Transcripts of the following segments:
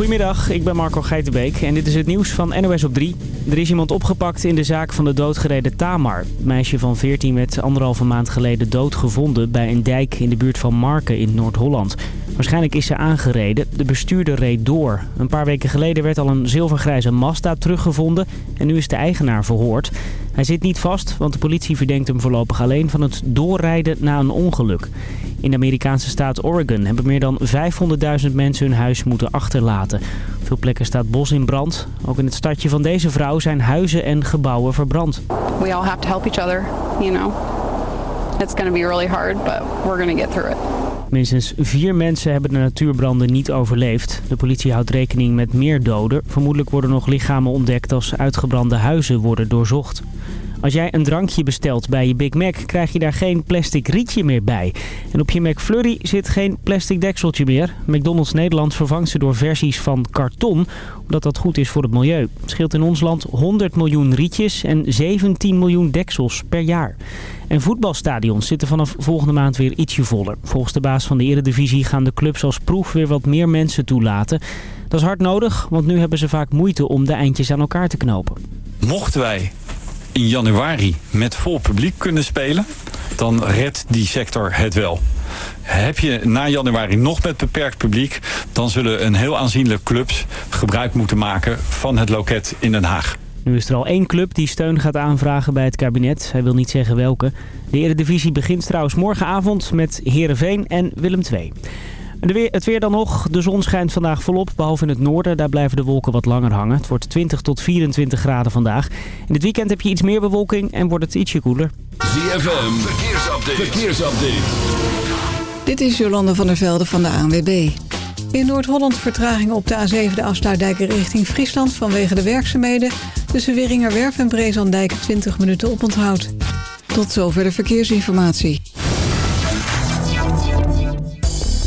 Goedemiddag, ik ben Marco Geitenbeek en dit is het nieuws van NOS op 3. Er is iemand opgepakt in de zaak van de doodgereden Tamar. Meisje van 14 werd anderhalve maand geleden doodgevonden bij een dijk in de buurt van Marken in Noord-Holland. Waarschijnlijk is ze aangereden. De bestuurder reed door. Een paar weken geleden werd al een zilvergrijze Mazda teruggevonden en nu is de eigenaar verhoord. Hij zit niet vast, want de politie verdenkt hem voorlopig alleen van het doorrijden na een ongeluk. In de Amerikaanse staat Oregon hebben meer dan 500.000 mensen hun huis moeten achterlaten. Op veel plekken staat bos in brand. Ook in het stadje van deze vrouw zijn huizen en gebouwen verbrand. We all have to help each other, you know. It's going to be really hard, but we're going to get through it. Minstens vier mensen hebben de natuurbranden niet overleefd. De politie houdt rekening met meer doden. Vermoedelijk worden nog lichamen ontdekt als uitgebrande huizen worden doorzocht. Als jij een drankje bestelt bij je Big Mac, krijg je daar geen plastic rietje meer bij. En op je McFlurry zit geen plastic dekseltje meer. McDonald's Nederland vervangt ze door versies van karton, omdat dat goed is voor het milieu. Het scheelt in ons land 100 miljoen rietjes en 17 miljoen deksels per jaar. En voetbalstadions zitten vanaf volgende maand weer ietsje voller. Volgens de baas van de eredivisie gaan de clubs als proef weer wat meer mensen toelaten. Dat is hard nodig, want nu hebben ze vaak moeite om de eindjes aan elkaar te knopen. Mochten wij in januari met vol publiek kunnen spelen, dan redt die sector het wel. Heb je na januari nog met beperkt publiek, dan zullen een heel aanzienlijk clubs gebruik moeten maken van het loket in Den Haag. Nu is er al één club die steun gaat aanvragen bij het kabinet. Hij wil niet zeggen welke. De Eredivisie begint trouwens morgenavond met Heerenveen en Willem II. De weer, het weer dan nog. De zon schijnt vandaag volop, behalve in het noorden. Daar blijven de wolken wat langer hangen. Het wordt 20 tot 24 graden vandaag. In het weekend heb je iets meer bewolking en wordt het ietsje koeler. ZFM, verkeersupdate. verkeersupdate. Dit is Jolande van der Velde van de ANWB. In Noord-Holland vertraging op de A7 de afsluitdijken richting Friesland vanwege de werkzaamheden. Tussen Weringerwerf en Brezandijk 20 minuten oponthoud. Tot zover de verkeersinformatie.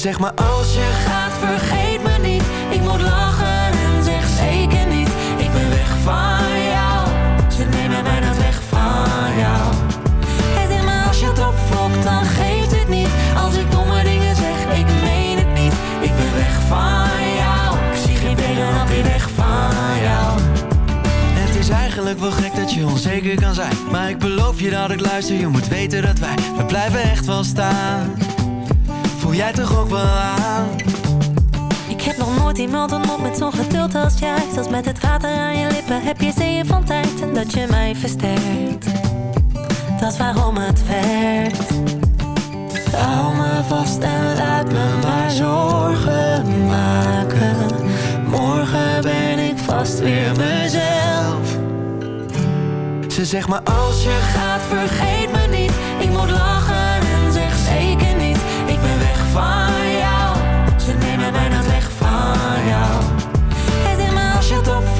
Ze zegt maar als je gaat vergeet me niet. Ik moet lachen en zeg zeker niet. Ik ben weg van jou. Ze nemen mij naar weg van jou. Hij zegt maar als je het opvlokt dan geeft het niet. Als ik domme dingen zeg ik meen het niet. Ik ben weg van jou. Ik zie geen benen dan weer weg van jou. Het is eigenlijk wel gek dat je onzeker kan zijn. Maar ik beloof je dat ik luister. Je moet weten dat wij, we blijven echt wel staan. Voel jij toch ook wel aan? Ik heb nog nooit iemand ontmoet met zo'n geduld als jij. Zelfs met het water aan je lippen heb je zeeën van tijd. En dat je mij versterkt. Dat is waarom het werkt. Hou me vast en laat me maar zorgen maken. Morgen ben ik vast weer mezelf. Ze zegt maar als je gaat vergeet maar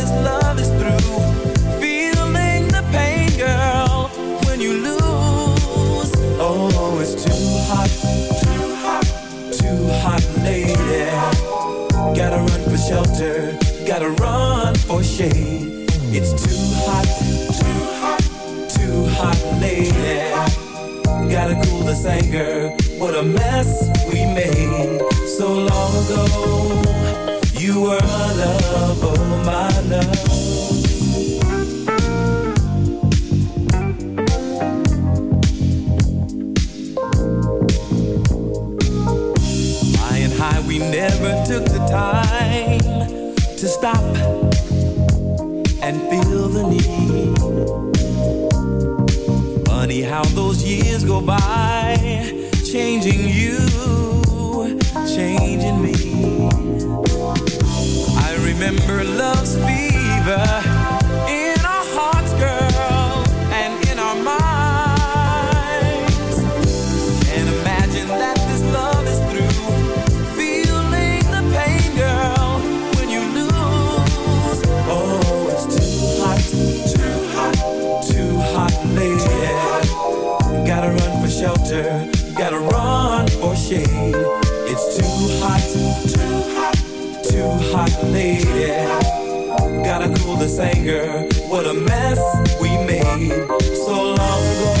this anger. What a mess we made so long ago. You were my love, oh my love. We never took the time to stop and feel years go by, changing you, changing me. I remember love's Gotta cool this anger. What a mess we made so long ago.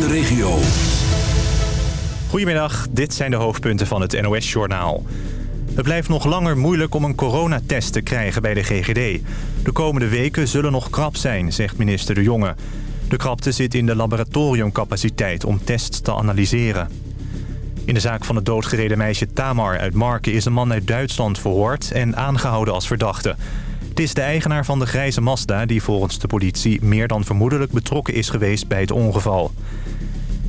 De regio. Goedemiddag, dit zijn de hoofdpunten van het NOS-journaal. Het blijft nog langer moeilijk om een coronatest te krijgen bij de GGD. De komende weken zullen nog krap zijn, zegt minister De Jonge. De krapte zit in de laboratoriumcapaciteit om tests te analyseren. In de zaak van het doodgereden meisje Tamar uit Marken... is een man uit Duitsland verhoord en aangehouden als verdachte. Het is de eigenaar van de grijze Mazda die volgens de politie meer dan vermoedelijk betrokken is geweest bij het ongeval.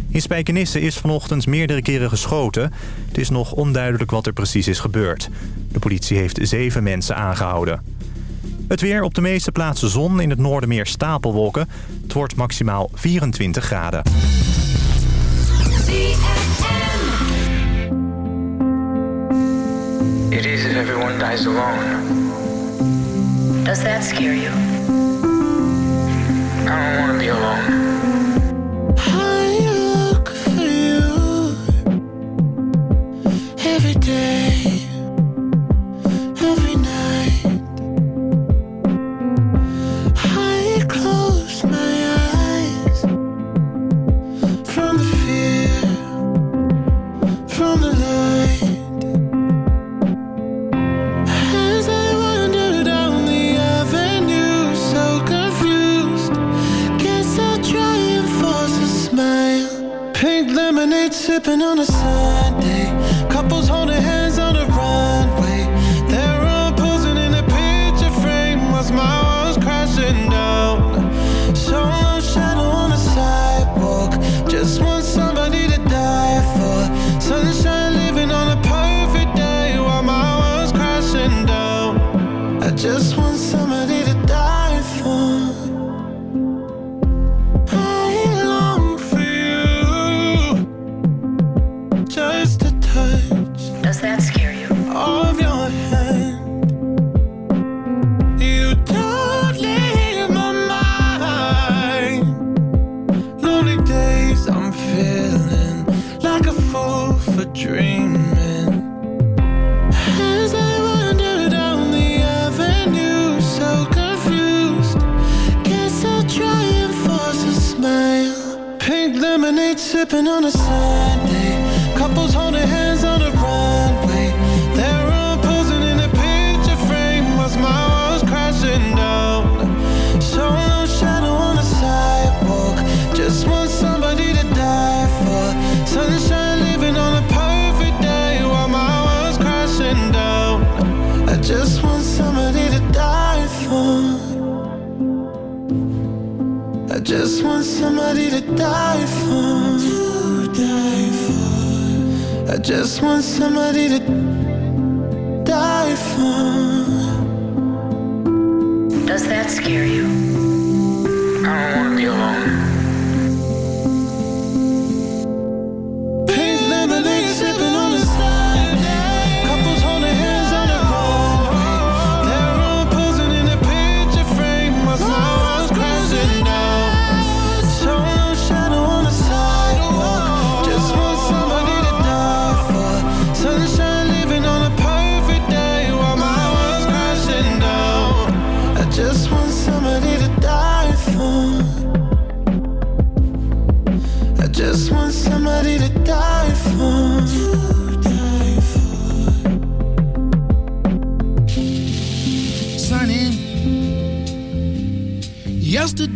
In Spijkenisse is vanochtend meerdere keren geschoten. Het is nog onduidelijk wat er precies is gebeurd. De politie heeft zeven mensen aangehouden. Het weer op de meeste plaatsen zon, in het noorden meer stapelwolken. Het wordt maximaal 24 graden. It is everyone dies alone. Does that scare you? I don't want to be alone. I look for you every day. just want somebody to die for. Does that scare you?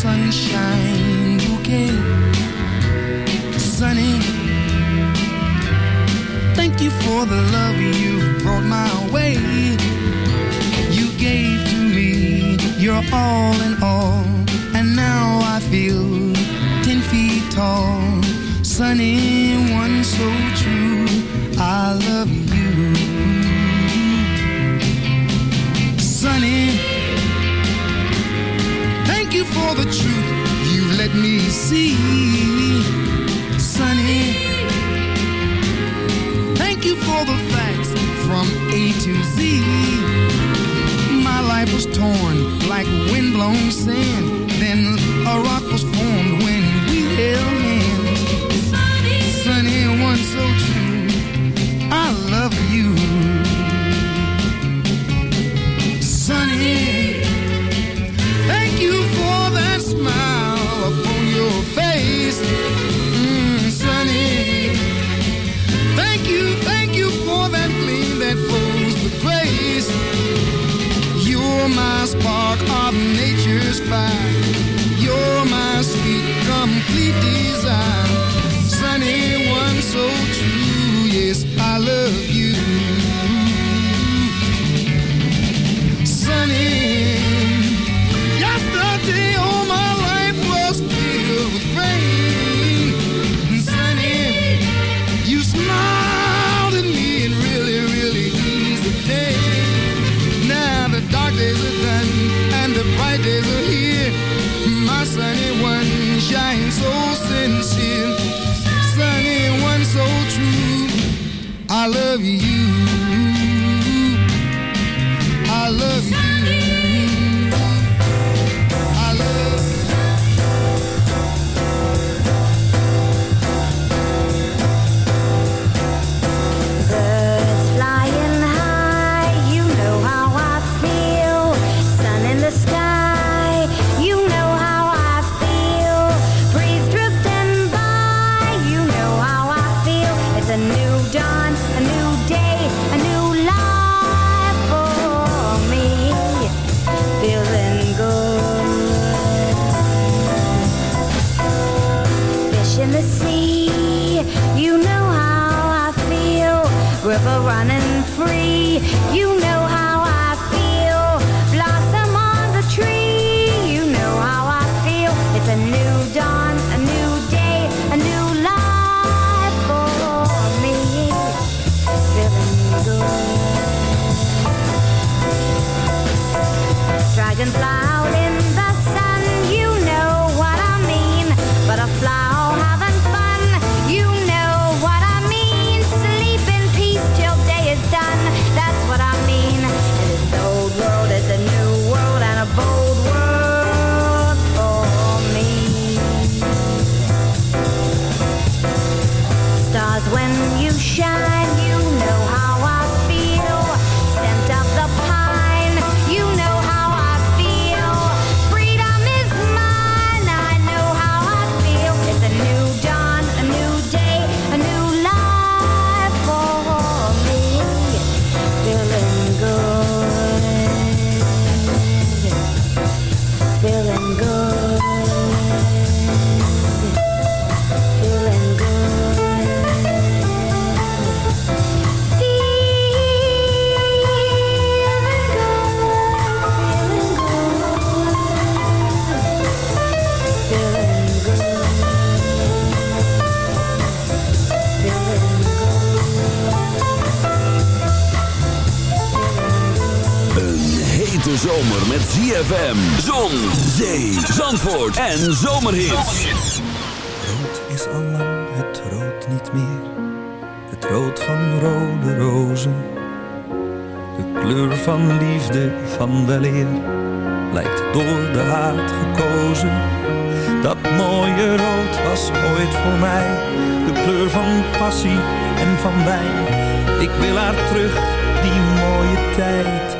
sunshine. ZFM, Zon, Zee, Zandvoort en Zomerhit. Rood is al lang het rood niet meer. Het rood van rode rozen. De kleur van liefde van de leer. Lijkt door de haat gekozen. Dat mooie rood was ooit voor mij. De kleur van passie en van wijn. Ik wil haar terug, die mooie tijd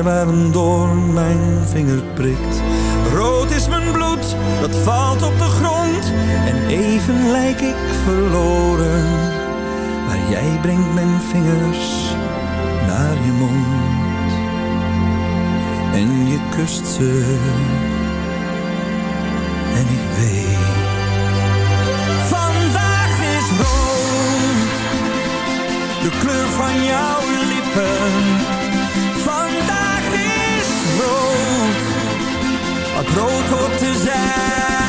Een door mijn vinger hoort te zijn.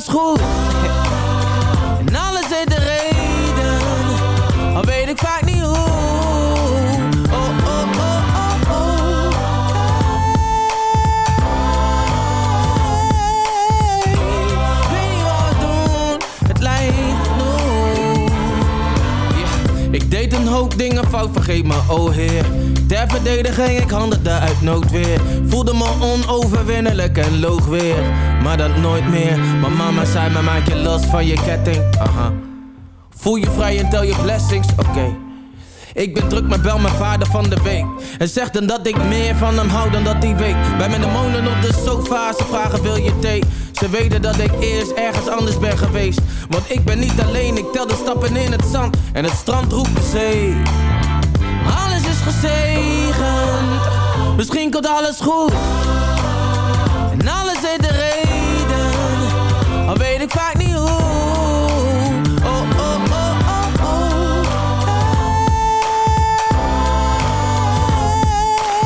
En alles heeft de reden, al weet ik vaak niet hoe. Oh, oh, oh, oh, oh. Weet niet wat doen, het lijkt genoeg. Ik deed een hoop dingen fout, vergeet me, oh heer. Ter verdediging, ik handelde uit noodweer. Voelde me onoverwinnelijk en loog weer. Maar dat nooit meer. Mijn mama zei me, maak je los van je ketting. Voel je vrij en tel je blessings, oké. Ik ben druk, maar bel mijn vader van de week. En zegt dan dat ik meer van hem hou dan dat hij weet. Bij mijn demonen op de sofa, ze vragen wil je thee. Ze weten dat ik eerst ergens anders ben geweest. Want ik ben niet alleen, ik tel de stappen in het zand. En het strand roept de zee. Alles is gezegend, misschien komt alles goed. En alles de reden, al weet ik vaak niet hoe. Oh, oh, oh, oh, oh.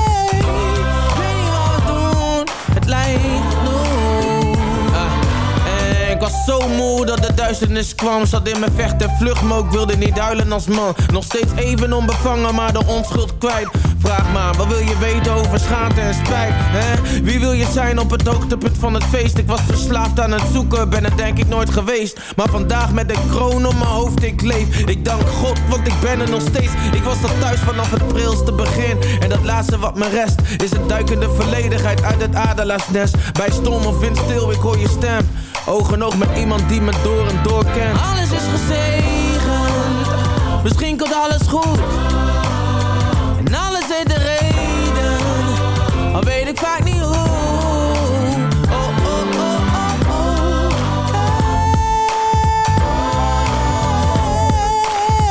Hey, ik weet niet wat doen, het lijkt genoeg. Ah, ik was zo moe dat de duisternis kwam Zat in mijn vecht en vlucht, maar ik wilde niet huilen als man Nog steeds even onbevangen, maar de onschuld kwijt Vraag maar, wat wil je weten over schaamte en spijt, hè? Wie wil je zijn op het hoogtepunt van het feest? Ik was verslaafd aan het zoeken, ben het denk ik nooit geweest. Maar vandaag met een kroon op mijn hoofd, ik leef. Ik dank God, want ik ben er nog steeds. Ik was al thuis vanaf het prilste begin. En dat laatste wat me rest Is een duikende volledigheid uit het adelaarsnest. Bij storm of wind stil, ik hoor je stem. Oog in oog met iemand die me door en door kent. Alles is gezegend. Misschien komt alles goed Al weet ik vaak niet hoe. Oh, oh, oh, oh, oh.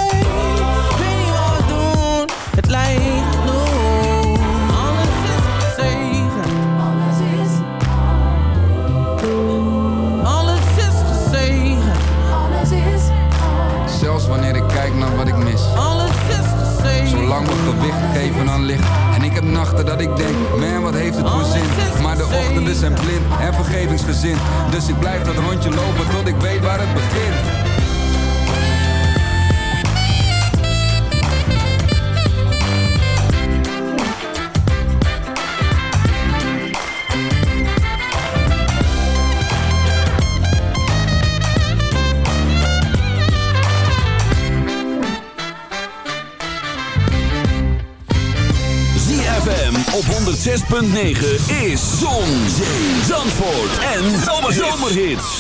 Hey, ik weet niet wat we doen. Het lijkt genoeg Alles is gezegend Alles is Alles is gezegend Alles is Zelfs wanneer ik kijk naar wat ik mis. Alles is gezegend Zolang we gewicht geven aan licht. En ik heb nachten dat ik denk, man Maar de ochtenden zijn blind en vergevingsgezind. Dus ik blijf dat rondje lopen tot ik weet waar het begint. 106.9 is Zon, Zandvoort en Zomerhits. Era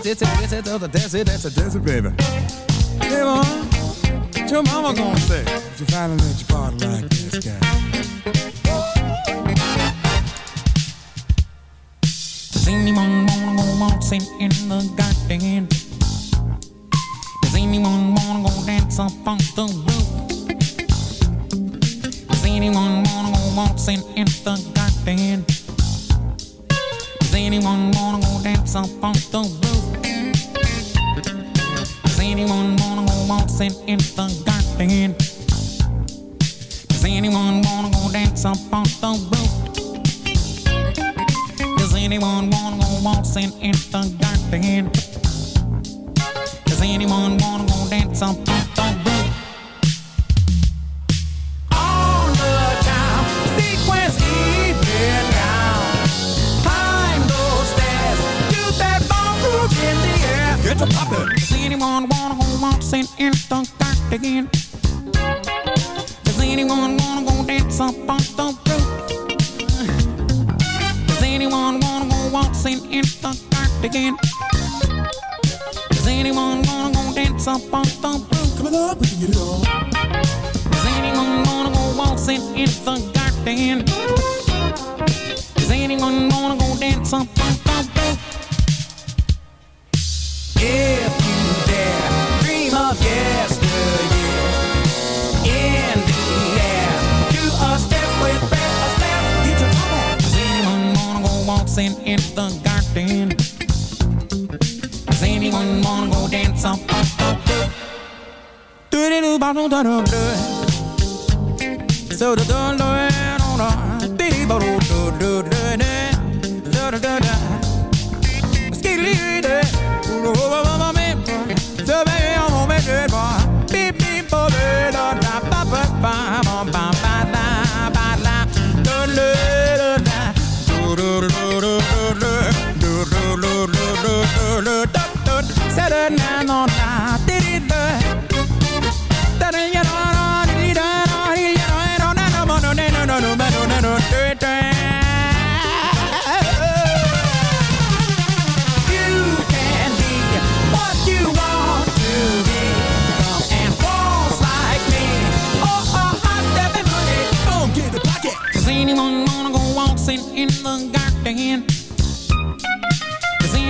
bitch, they desert, it to the desert, it, that's a desert, baby. Waltzing in the garden? Does anyone wanna go dance up on the roof? Does anyone wanna go waltzing in the garden? Does anyone wanna go dance up on dancing in the garden. Does anyone wanna go dance up? Do do do do do do do. So do do do.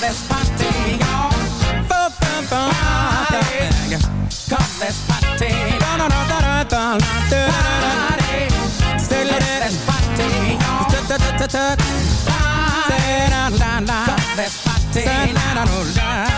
let's party, y'all. Bum, bum, bum. Party. Come, let's party. Da, da, da, da, da, da, da, party. Say, let's party, y'all. Da, da, da, da, da. Party. Say, la, la, la. Come, let's party. Say, la, la, la, la.